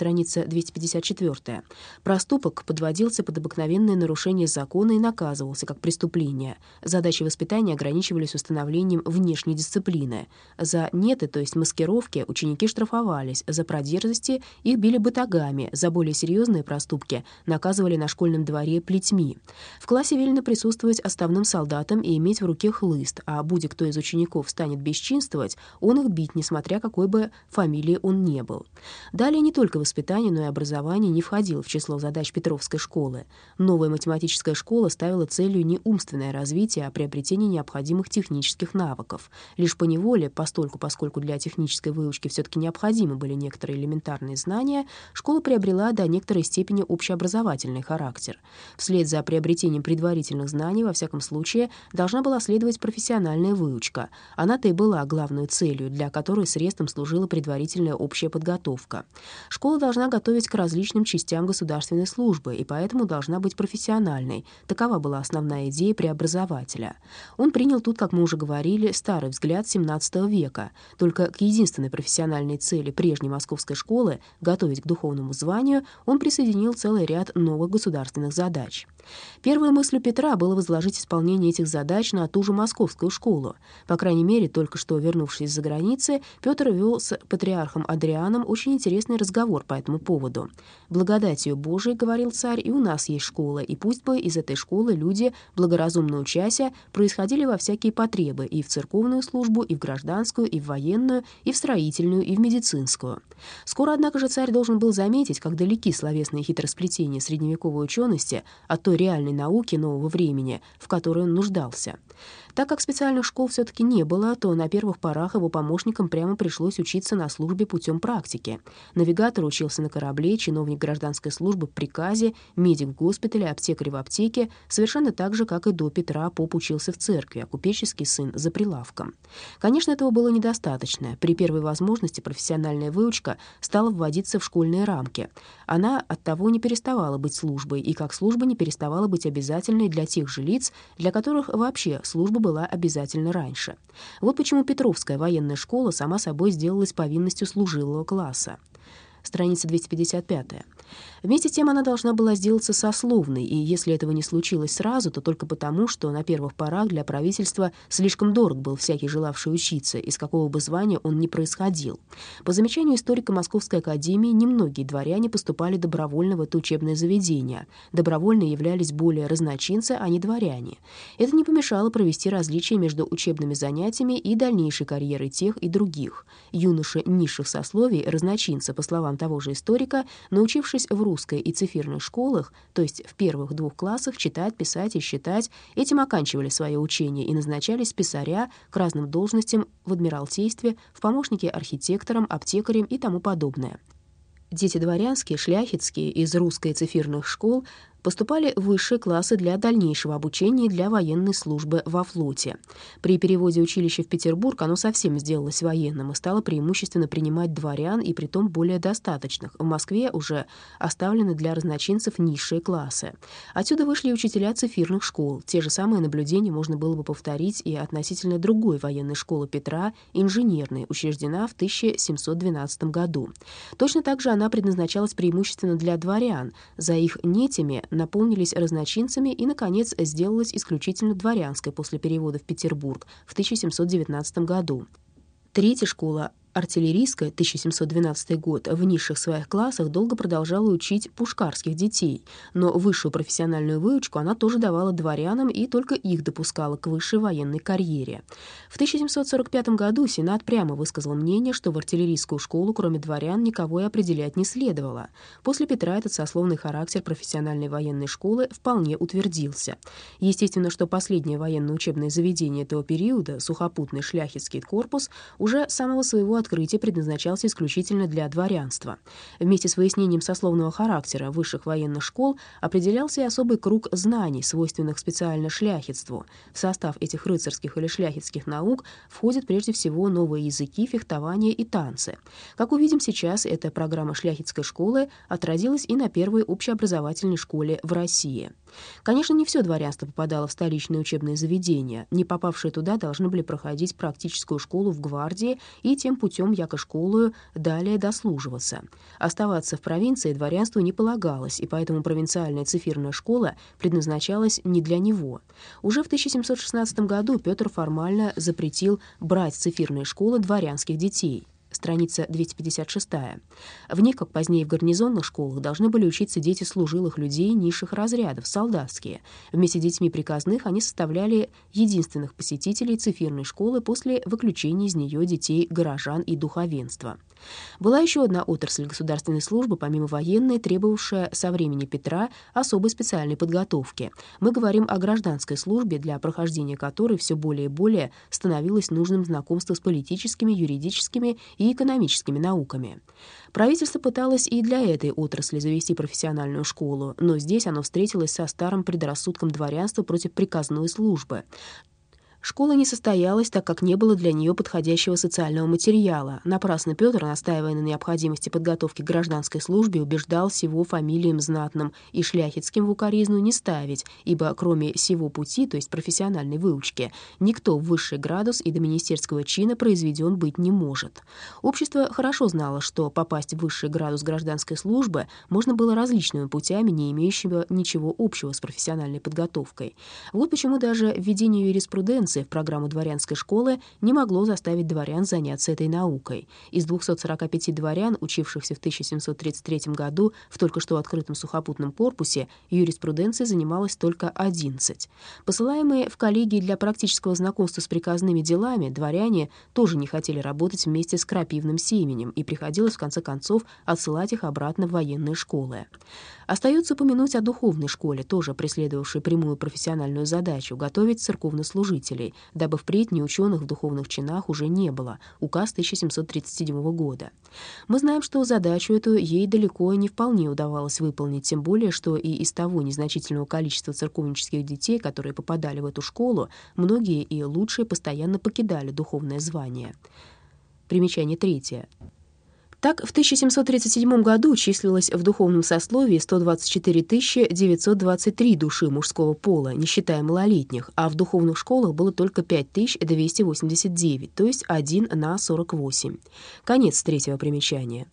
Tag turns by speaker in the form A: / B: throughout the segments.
A: страница 254. Проступок подводился под обыкновенное нарушение закона и наказывался как преступление. Задачи воспитания ограничивались установлением внешней дисциплины. За неты, то есть маскировки, ученики штрафовались, за продерзости их били батагами, за более серьезные проступки наказывали на школьном дворе плетьми. В классе велено присутствовать оставным солдатам и иметь в руке хлыст, а будь кто из учеников станет бесчинствовать, он их бить, несмотря какой бы фамилии он не был. Далее не только воспитание, но и образование не входило в число задач Петровской школы. Новая математическая школа ставила целью не умственное развитие, а приобретение необходимых технических навыков. Лишь по неволе, постольку, поскольку для технической выучки все-таки необходимы были некоторые элементарные знания, школа приобрела до некоторой степени общеобразовательный характер. Вслед за приобретением предварительных знаний, во всяком случае, должна была следовать профессиональная выучка. Она-то и была главной целью, для которой средством служила предварительная общая подготовка. Школа должна готовить к различным частям государственной службы и поэтому должна быть профессиональной. Такова была основная идея преобразователя. Он принял тут, как мы уже говорили, старый взгляд XVII века. Только к единственной профессиональной цели прежней московской школы — готовить к духовному званию — он присоединил целый ряд новых государственных задач. Первой мыслью Петра было возложить исполнение этих задач на ту же московскую школу. По крайней мере, только что вернувшись из-за границы, Петр вел с патриархом Адрианом очень интересный разговор по этому поводу. «Благодатью Божией, — говорил царь, — и у нас есть школа, и пусть бы из этой школы люди, благоразумно учася, происходили во всякие потребы и в церковную службу, и в гражданскую, и в военную, и в строительную, и в медицинскую». Скоро, однако же, царь должен был заметить, как далеки словесные хитросплетения средневековой учености от той реальной науки нового времени, в которой он нуждался. Так как специальных школ все-таки не было, то на первых порах его помощникам прямо пришлось учиться на службе путем практики. Навигатор учился на корабле, чиновник гражданской службы в приказе, медик в госпитале, аптекарь в аптеке, совершенно так же, как и до Петра поп учился в церкви, а купеческий сын за прилавком. Конечно, этого было недостаточно. При первой возможности профессиональная выучка стала вводиться в школьные рамки. Она от того не переставала быть службой, и как служба не переставала быть обязательной для тех же лиц, для которых вообще служба была обязательна раньше. Вот почему Петровская военная школа сама собой сделалась повинностью служилого класса. Страница 255. Вместе с тем она должна была сделаться сословной, и если этого не случилось сразу, то только потому, что на первых порах для правительства слишком дорог был всякий желавший учиться, из какого бы звания он ни происходил. По замечанию историка Московской академии, немногие дворяне поступали добровольно в это учебное заведение. Добровольно являлись более разночинцы, а не дворяне. Это не помешало провести различия между учебными занятиями и дальнейшей карьерой тех и других. Юноши низших сословий, разночинцы, по словам того же историка, научившись в русской и цифирной школах, то есть в первых двух классах читать, писать и считать, этим оканчивали свое учение и назначались писаря к разным должностям в Адмиралтействе, в помощники архитекторам, аптекарям и тому подобное. Дети дворянские, шляхетские из русской цифирных школ поступали высшие классы для дальнейшего обучения и для военной службы во флоте. При переводе училища в Петербург оно совсем сделалось военным и стало преимущественно принимать дворян и притом более достаточных. В Москве уже оставлены для разночинцев низшие классы. Отсюда вышли учителя цифирных школ. Те же самые наблюдения можно было бы повторить и относительно другой военной школы Петра, инженерной, учреждена в 1712 году. Точно так же она предназначалась преимущественно для дворян. За их нетями наполнились разночинцами и, наконец, сделалась исключительно дворянской после перевода в Петербург в 1719 году. Третья школа артиллерийская, 1712 год, в низших своих классах долго продолжала учить пушкарских детей, но высшую профессиональную выучку она тоже давала дворянам и только их допускала к высшей военной карьере. В 1745 году Сенат прямо высказал мнение, что в артиллерийскую школу, кроме дворян, никого и определять не следовало. После Петра этот сословный характер профессиональной военной школы вполне утвердился. Естественно, что последнее военное учебное заведение этого периода, сухопутный шляхетский корпус, уже самого своего открытия предназначался исключительно для дворянства. Вместе с выяснением сословного характера высших военных школ определялся и особый круг знаний, свойственных специально шляхетству. В состав этих рыцарских или шляхетских наук входят прежде всего новые языки, фехтование и танцы. Как увидим сейчас, эта программа шляхетской школы отразилась и на первой общеобразовательной школе в России. Конечно, не все дворянство попадало в столичные учебные заведения. Не попавшие туда должны были проходить практическую школу в гвардии и тем путем путем яко школою далее дослуживаться. Оставаться в провинции дворянству не полагалось, и поэтому провинциальная цифирная школа предназначалась не для него. Уже в 1716 году Петр формально запретил брать цифирные школы дворянских детей страница 256. В них, как позднее в гарнизонных школах, должны были учиться дети служилых людей низших разрядов, солдатские. Вместе с детьми приказных они составляли единственных посетителей цифирной школы после выключения из нее детей горожан и духовенства. Была еще одна отрасль государственной службы, помимо военной, требовавшая со времени Петра особой специальной подготовки. Мы говорим о гражданской службе, для прохождения которой все более и более становилось нужным знакомство с политическими, юридическими и экономическими науками. Правительство пыталось и для этой отрасли завести профессиональную школу, но здесь оно встретилось со старым предрассудком дворянства против приказной службы. Школа не состоялась, так как не было для нее подходящего социального материала. Напрасно Петр, настаивая на необходимости подготовки к гражданской службе, убеждал всего фамилиям знатным и шляхетским в укоризну не ставить, ибо кроме сего пути, то есть профессиональной выучки, никто в высший градус и до министерского чина произведен быть не может. Общество хорошо знало, что попасть в высший градус гражданской службы можно было различными путями, не имеющими ничего общего с профессиональной подготовкой. Вот почему даже введение юриспруденции интеграции в программу дворянской школы не могло заставить дворян заняться этой наукой. Из 245 дворян, учившихся в 1733 году в только что открытом сухопутном корпусе, юриспруденцией занималось только 11. Посылаемые в коллегии для практического знакомства с приказными делами, дворяне тоже не хотели работать вместе с крапивным семенем, и приходилось, в конце концов, отсылать их обратно в военные школы. Остается упомянуть о духовной школе, тоже преследовавшей прямую профессиональную задачу — готовить церковнослужителей, дабы впредь неученых в духовных чинах уже не было. Указ 1737 года. Мы знаем, что задачу эту ей далеко не вполне удавалось выполнить, тем более, что и из того незначительного количества церковнических детей, которые попадали в эту школу, многие и лучшие постоянно покидали духовное звание. Примечание третье. Так, в 1737 году числилось в духовном сословии 124 923 души мужского пола, не считая малолетних, а в духовных школах было только 5289, то есть 1 на 48. Конец третьего примечания.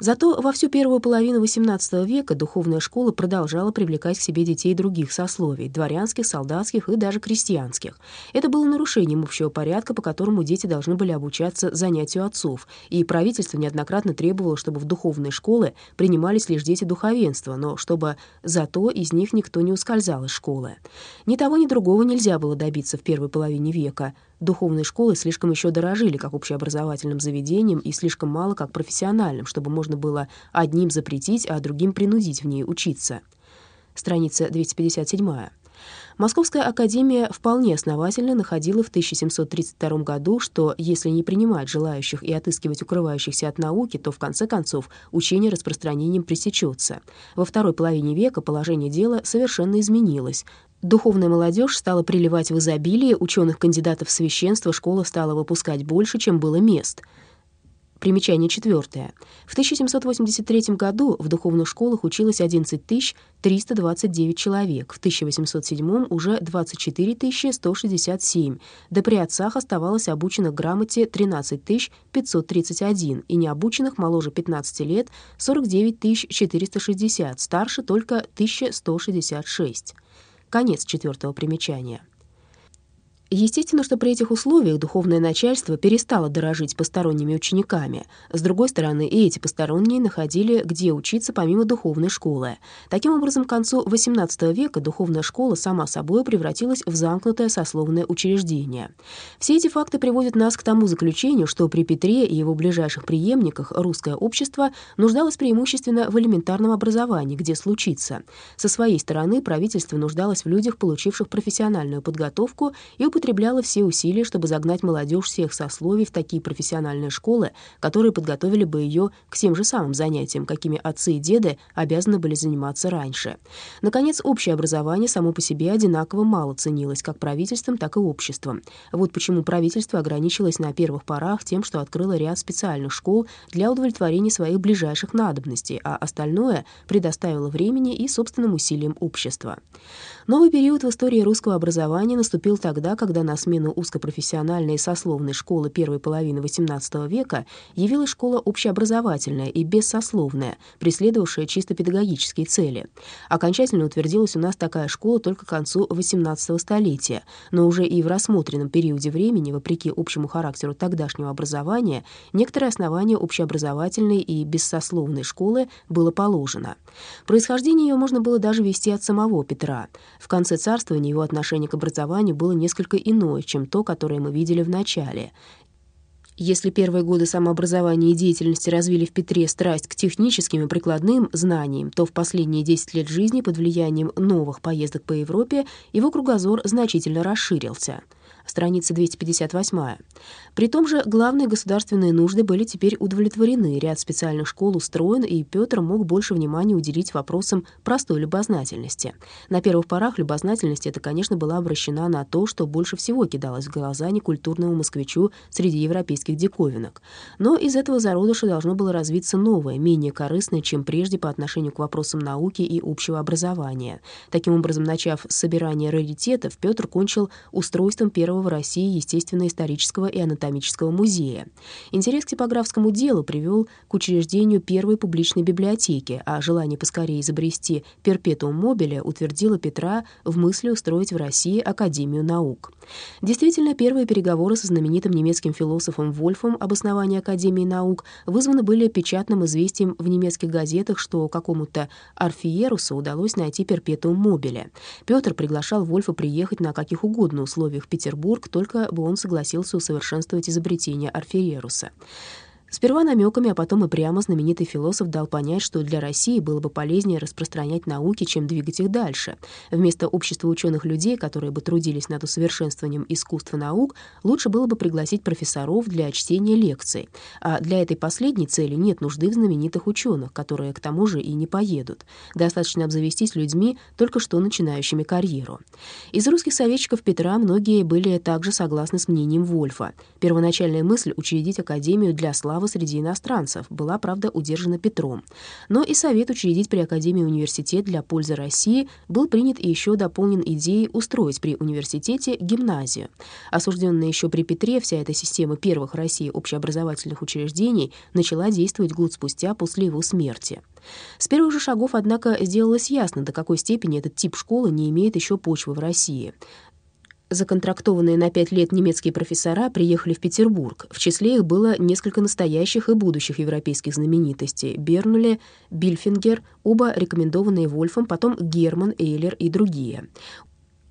A: Зато во всю первую половину XVIII века духовная школа продолжала привлекать к себе детей других сословий — дворянских, солдатских и даже крестьянских. Это было нарушением общего порядка, по которому дети должны были обучаться занятию отцов, и правительство неоднократно требовало, чтобы в духовные школы принимались лишь дети духовенства, но чтобы зато из них никто не ускользал из школы. Ни того, ни другого нельзя было добиться в первой половине века — Духовные школы слишком еще дорожили как общеобразовательным заведением и слишком мало как профессиональным, чтобы можно было одним запретить, а другим принудить в ней учиться. Страница 257. Московская академия вполне основательно находила в 1732 году, что если не принимать желающих и отыскивать укрывающихся от науки, то в конце концов учение распространением пресечется. Во второй половине века положение дела совершенно изменилось. Духовная молодежь стала приливать в изобилие, ученых кандидатов в священство школа стала выпускать больше, чем было мест. Примечание четвертое. В 1783 году в духовных школах училось 11 329 человек, в 1807 уже 24 167, да при отцах оставалось обученных грамоте 13 531 и необученных моложе 15 лет 49 460, старше только 1166. Конец четвертого примечания. Естественно, что при этих условиях духовное начальство перестало дорожить посторонними учениками. С другой стороны, и эти посторонние находили, где учиться помимо духовной школы. Таким образом, к концу XVIII века духовная школа сама собой превратилась в замкнутое сословное учреждение. Все эти факты приводят нас к тому заключению, что при Петре и его ближайших преемниках русское общество нуждалось преимущественно в элементарном образовании, где случится. Со своей стороны правительство нуждалось в людях, получивших профессиональную подготовку и употребляла все усилия, чтобы загнать молодежь всех сословий в такие профессиональные школы, которые подготовили бы ее к тем же самым занятиям, какими отцы и деды обязаны были заниматься раньше. Наконец, общее образование само по себе одинаково мало ценилось как правительством, так и обществом. Вот почему правительство ограничилось на первых порах тем, что открыло ряд специальных школ для удовлетворения своих ближайших надобностей, а остальное предоставило времени и собственным усилиям общества. Новый период в истории русского образования наступил тогда, когда на смену узкопрофессиональной и сословной школы первой половины XVIII века явилась школа общеобразовательная и бессословная, преследовавшая чисто педагогические цели. Окончательно утвердилась у нас такая школа только к концу XVIII столетия, но уже и в рассмотренном периоде времени, вопреки общему характеру тогдашнего образования, некоторые основания общеобразовательной и бессословной школы было положено. Происхождение ее можно было даже вести от самого Петра. В конце царствования его отношение к образованию было несколько иное, чем то, которое мы видели в начале. Если первые годы самообразования и деятельности развили в Петре страсть к техническим и прикладным знаниям, то в последние 10 лет жизни под влиянием новых поездок по Европе его кругозор значительно расширился — страница 258. При том же главные государственные нужды были теперь удовлетворены, ряд специальных школ устроен, и Петр мог больше внимания уделить вопросам простой любознательности. На первых порах любознательность эта, конечно, была обращена на то, что больше всего кидалось в глаза некультурному москвичу среди европейских диковинок. Но из этого зародыша должно было развиться новое, менее корыстное, чем прежде по отношению к вопросам науки и общего образования. Таким образом, начав с собирания раритетов, Петр кончил устройством первого первого в России естественно-исторического и анатомического музея. Интерес к типографскому делу привел к учреждению первой публичной библиотеки, а желание поскорее изобрести перпетуум мобиля утвердило Петра в мысли устроить в России Академию наук. Действительно, первые переговоры со знаменитым немецким философом Вольфом об основании Академии наук вызваны были печатным известием в немецких газетах, что какому-то Арфиерусу удалось найти перпетуум мобиля. Петр приглашал Вольфа приехать на каких угодно условиях в Петербург, Петербург, только бы он согласился усовершенствовать изобретение Арфереруса. Сперва намеками, а потом и прямо знаменитый философ дал понять, что для России было бы полезнее распространять науки, чем двигать их дальше. Вместо общества ученых людей, которые бы трудились над усовершенствованием искусства наук, лучше было бы пригласить профессоров для чтения лекций. А для этой последней цели нет нужды в знаменитых ученых, которые к тому же и не поедут. Достаточно обзавестись людьми, только что начинающими карьеру. Из русских советчиков Петра многие были также согласны с мнением Вольфа. Первоначальная мысль учредить Академию для славы слава среди иностранцев, была, правда, удержана Петром. Но и совет учредить при Академии университет для пользы России был принят и еще дополнен идеей устроить при университете гимназию. Осужденная еще при Петре, вся эта система первых в России общеобразовательных учреждений начала действовать год спустя после его смерти. С первых же шагов, однако, сделалось ясно, до какой степени этот тип школы не имеет еще почвы в России. Законтрактованные на пять лет немецкие профессора приехали в Петербург. В числе их было несколько настоящих и будущих европейских знаменитостей — Бернуле, Бильфингер, оба рекомендованные Вольфом, потом Герман, Эйлер и другие.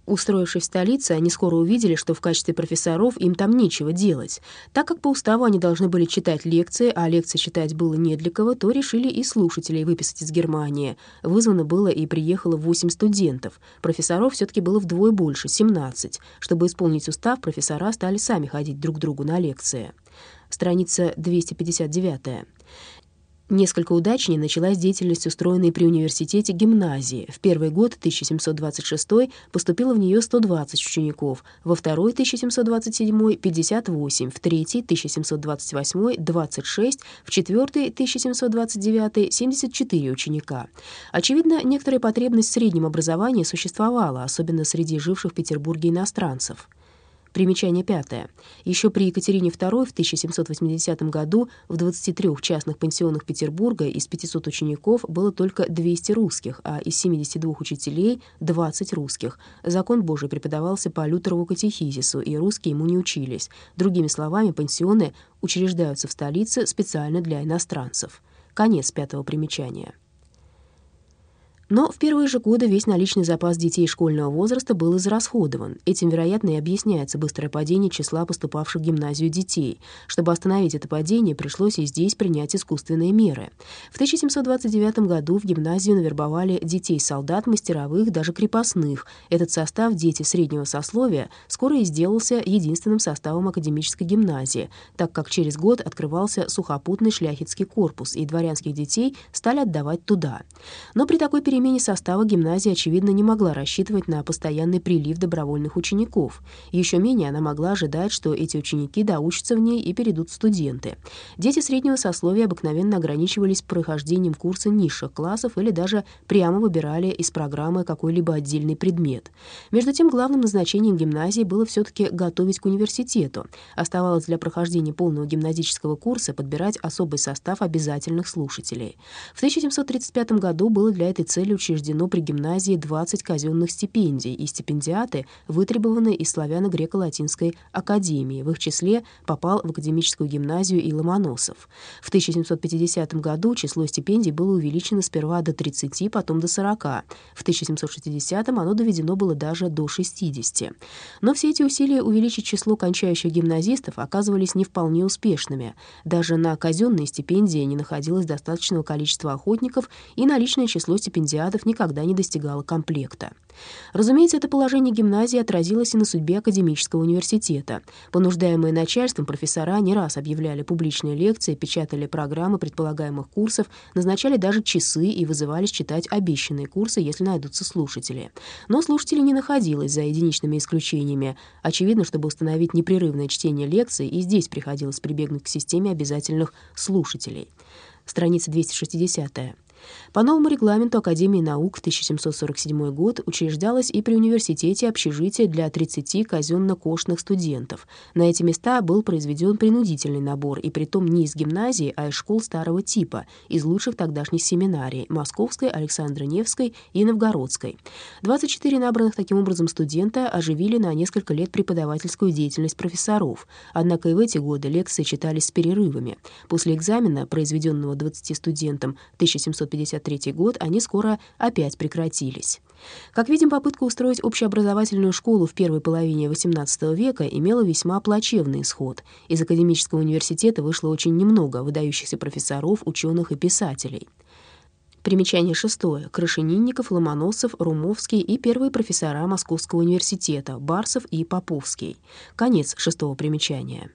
A: Устроившись в столице, они скоро увидели, что в качестве профессоров им там нечего делать. Так как по уставу они должны были читать лекции, а лекции читать было не для кого, то решили и слушателей выписать из Германии. Вызвано было и приехало 8 студентов. Профессоров все таки было вдвое больше — 17. Чтобы исполнить устав, профессора стали сами ходить друг к другу на лекции. Страница 259. Несколько удачнее началась деятельность, устроенной при университете гимназии. В первый год, 1726, поступило в нее 120 учеников, во второй, 1727, 58, в третий, 1728, 26, в четвертый, 1729, 74 ученика. Очевидно, некоторая потребность в среднем образовании существовала, особенно среди живших в Петербурге иностранцев. Примечание пятое. Еще при Екатерине II в 1780 году в 23 частных пансионах Петербурга из 500 учеников было только 200 русских, а из 72 учителей — 20 русских. Закон Божий преподавался по Лютерову катехизису, и русские ему не учились. Другими словами, пансионы учреждаются в столице специально для иностранцев. Конец пятого примечания. Но в первые же годы весь наличный запас детей школьного возраста был израсходован. Этим, вероятно, и объясняется быстрое падение числа поступавших в гимназию детей. Чтобы остановить это падение, пришлось и здесь принять искусственные меры. В 1729 году в гимназию навербовали детей-солдат, мастеровых, даже крепостных. Этот состав «Дети среднего сословия» скоро и сделался единственным составом академической гимназии, так как через год открывался сухопутный шляхетский корпус, и дворянских детей стали отдавать туда. Но при такой перемене перемене состава гимназия, очевидно, не могла рассчитывать на постоянный прилив добровольных учеников. Еще менее она могла ожидать, что эти ученики доучатся в ней и перейдут в студенты. Дети среднего сословия обыкновенно ограничивались прохождением курса низших классов или даже прямо выбирали из программы какой-либо отдельный предмет. Между тем, главным назначением гимназии было все-таки готовить к университету. Оставалось для прохождения полного гимназического курса подбирать особый состав обязательных слушателей. В 1735 году было для этой цели учреждено при гимназии 20 казенных стипендий, и стипендиаты вытребованы из славяно-греко-латинской академии. В их числе попал в академическую гимназию и Ломоносов. В 1750 году число стипендий было увеличено сперва до 30, потом до 40. В 1760 оно доведено было даже до 60. Но все эти усилия увеличить число кончающих гимназистов оказывались не вполне успешными. Даже на казенные стипендии не находилось достаточного количества охотников, и наличное число стипендиатов никогда не достигало комплекта. Разумеется, это положение гимназии отразилось и на судьбе академического университета. Понуждаемые начальством профессора не раз объявляли публичные лекции, печатали программы предполагаемых курсов, назначали даже часы и вызывались читать обещанные курсы, если найдутся слушатели. Но слушателей не находилось за единичными исключениями. Очевидно, чтобы установить непрерывное чтение лекций, и здесь приходилось прибегнуть к системе обязательных слушателей. Страница 260. -я. По новому регламенту Академии наук в 1747 год учреждалось и при университете общежитие для 30 казенно-кошных студентов. На эти места был произведен принудительный набор, и притом не из гимназии, а из школ старого типа, из лучших тогдашних семинарий — Московской, Александро-Невской и Новгородской. 24 набранных таким образом студента оживили на несколько лет преподавательскую деятельность профессоров. Однако и в эти годы лекции читались с перерывами. После экзамена, произведенного 20 студентам 1750 1953 год они скоро опять прекратились. Как видим, попытка устроить общеобразовательную школу в первой половине XVIII века имела весьма плачевный исход. Из академического университета вышло очень немного выдающихся профессоров, ученых и писателей. Примечание шестое. Крашенинников, Ломоносов, Румовский и первые профессора Московского университета Барсов и Поповский. Конец шестого примечания.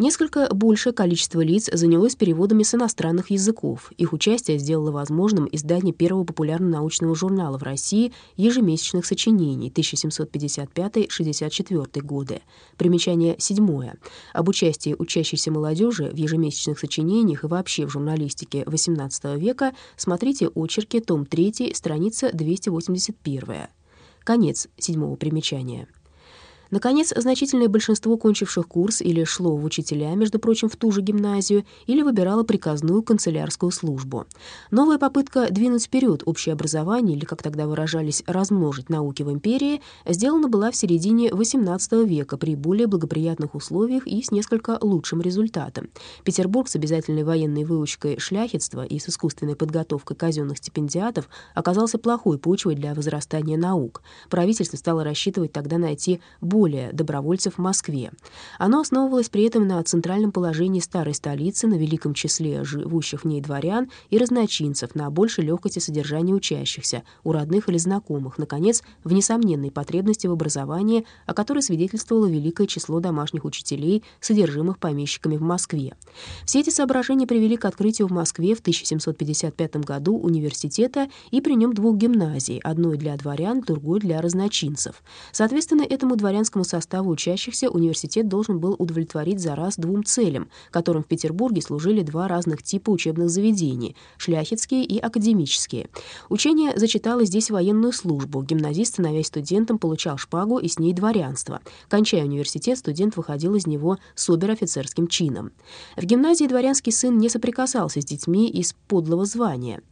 A: Несколько большее количество лиц занялось переводами с иностранных языков. Их участие сделало возможным издание первого популярно-научного журнала в России ежемесячных сочинений 1755-64 годы. Примечание седьмое. Об участии учащейся молодежи в ежемесячных сочинениях и вообще в журналистике XVIII века смотрите очерки, том 3, страница 281. Конец седьмого примечания. Наконец, значительное большинство кончивших курс или шло в учителя, между прочим, в ту же гимназию, или выбирало приказную канцелярскую службу. Новая попытка двинуть вперед общее образование, или, как тогда выражались, размножить науки в империи, сделана была в середине XVIII века при более благоприятных условиях и с несколько лучшим результатом. Петербург с обязательной военной выучкой шляхетства и с искусственной подготовкой казенных стипендиатов оказался плохой почвой для возрастания наук. Правительство стало рассчитывать тогда найти более более добровольцев в Москве. Оно основывалось при этом на центральном положении старой столицы, на великом числе живущих в ней дворян и разночинцев, на большей легкости содержания учащихся, у родных или знакомых, наконец, в несомненной потребности в образовании, о которой свидетельствовало великое число домашних учителей, содержимых помещиками в Москве. Все эти соображения привели к открытию в Москве в 1755 году университета и при нем двух гимназий, одной для дворян, другой для разночинцев. Соответственно, этому дворянскому студенческому составу учащихся университет должен был удовлетворить за раз двум целям, которым в Петербурге служили два разных типа учебных заведений — шляхетские и академические. Учение зачитало здесь военную службу. Гимназист, становясь студентом, получал шпагу и с ней дворянство. Кончая университет, студент выходил из него с обер-офицерским чином. В гимназии дворянский сын не соприкасался с детьми из подлого звания —